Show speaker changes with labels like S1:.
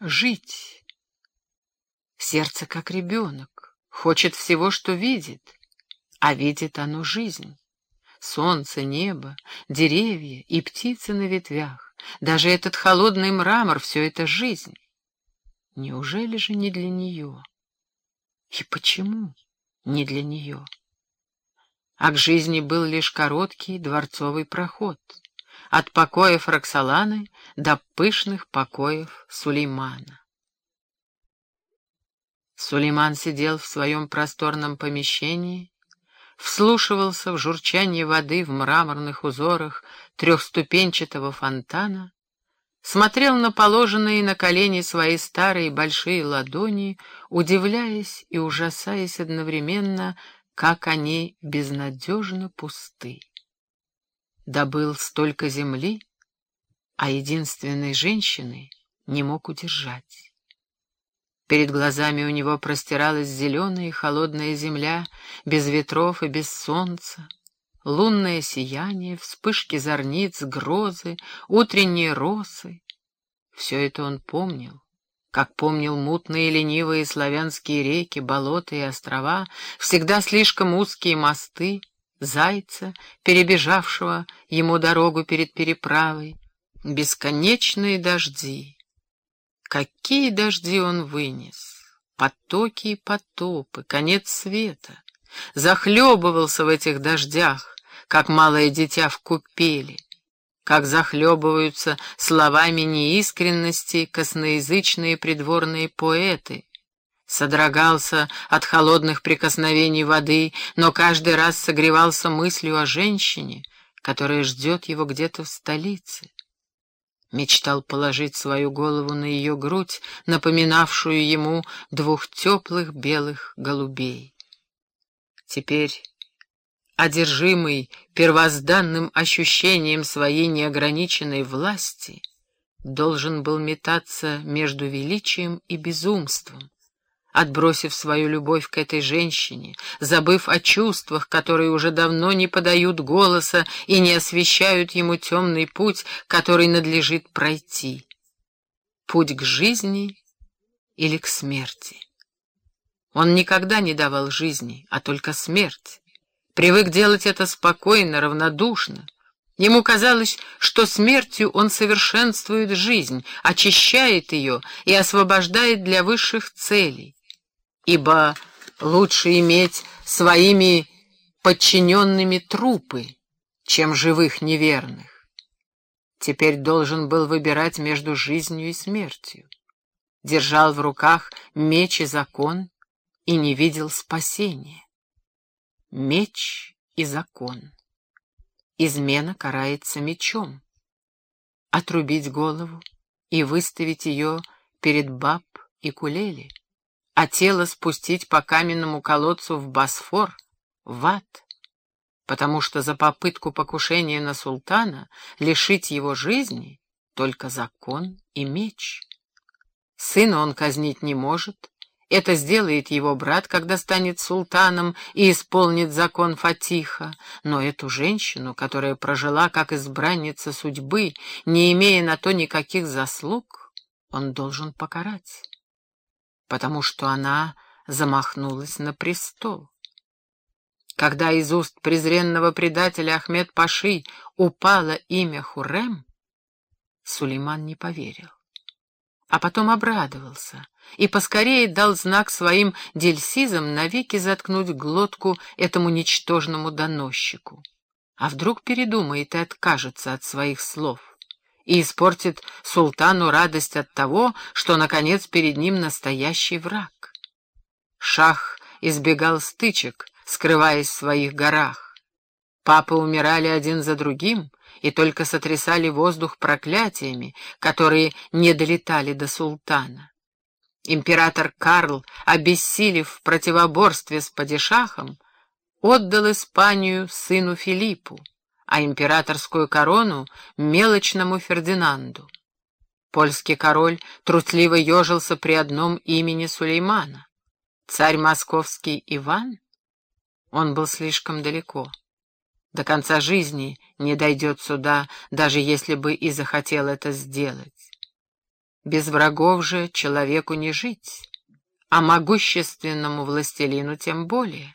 S1: жить. Сердце как ребенок, хочет всего, что видит, а видит оно жизнь. Солнце, небо, деревья и птицы на ветвях, даже этот холодный мрамор — все это жизнь. Неужели же не для нее? И почему не для нее? А к жизни был лишь короткий дворцовый проход — от покоев Роксоланы до пышных покоев Сулеймана. Сулейман сидел в своем просторном помещении, вслушивался в журчание воды в мраморных узорах трехступенчатого фонтана, смотрел на положенные на колени свои старые большие ладони, удивляясь и ужасаясь одновременно, как они безнадежно пусты. Добыл столько земли, а единственной женщины не мог удержать. Перед глазами у него простиралась зеленая и холодная земля, без ветров и без солнца. Лунное сияние, вспышки зорниц, грозы, утренние росы. Все это он помнил, как помнил мутные ленивые славянские реки, болота и острова, всегда слишком узкие мосты, зайца, перебежавшего ему дорогу перед переправой, бесконечные дожди. Какие дожди он вынес! Потоки и потопы, конец света. Захлебывался в этих дождях, как малое дитя в купели, как захлебываются словами неискренности косноязычные придворные поэты. Содрогался от холодных прикосновений воды, но каждый раз согревался мыслью о женщине, которая ждет его где-то в столице. Мечтал положить свою голову на ее грудь, напоминавшую ему двух теплых белых голубей. Теперь, одержимый первозданным ощущением своей неограниченной власти, должен был метаться между величием и безумством, отбросив свою любовь к этой женщине, забыв о чувствах, которые уже давно не подают голоса и не освещают ему темный путь, который надлежит пройти. Путь к жизни или к смерти. Он никогда не давал жизни, а только смерть. Привык делать это спокойно, равнодушно. Ему казалось, что смертью он совершенствует жизнь, очищает ее и освобождает для высших целей ибо лучше иметь своими подчиненными трупы, чем живых неверных. Теперь должен был выбирать между жизнью и смертью. Держал в руках меч и закон и не видел спасения. Меч и закон. Измена карается мечом. Отрубить голову и выставить ее перед баб и кулели — а тело спустить по каменному колодцу в Босфор, в ад, потому что за попытку покушения на султана лишить его жизни только закон и меч. Сына он казнить не может, это сделает его брат, когда станет султаном и исполнит закон Фатиха, но эту женщину, которая прожила как избранница судьбы, не имея на то никаких заслуг, он должен покарать потому что она замахнулась на престол. Когда из уст презренного предателя Ахмед Паши упало имя Хурем, Сулейман не поверил, а потом обрадовался и поскорее дал знак своим дельсизам навеки заткнуть глотку этому ничтожному доносчику. А вдруг передумает и откажется от своих слов? И испортит султану радость от того, что, наконец, перед ним настоящий враг. Шах избегал стычек, скрываясь в своих горах. Папы умирали один за другим и только сотрясали воздух проклятиями, которые не долетали до султана. Император Карл, обессилев в противоборстве с падишахом, отдал Испанию сыну Филиппу а императорскую корону — мелочному Фердинанду. Польский король трусливо ежился при одном имени Сулеймана. Царь московский Иван? Он был слишком далеко. До конца жизни не дойдет сюда, даже если бы и захотел это сделать. Без врагов же человеку не жить, а могущественному властелину тем более.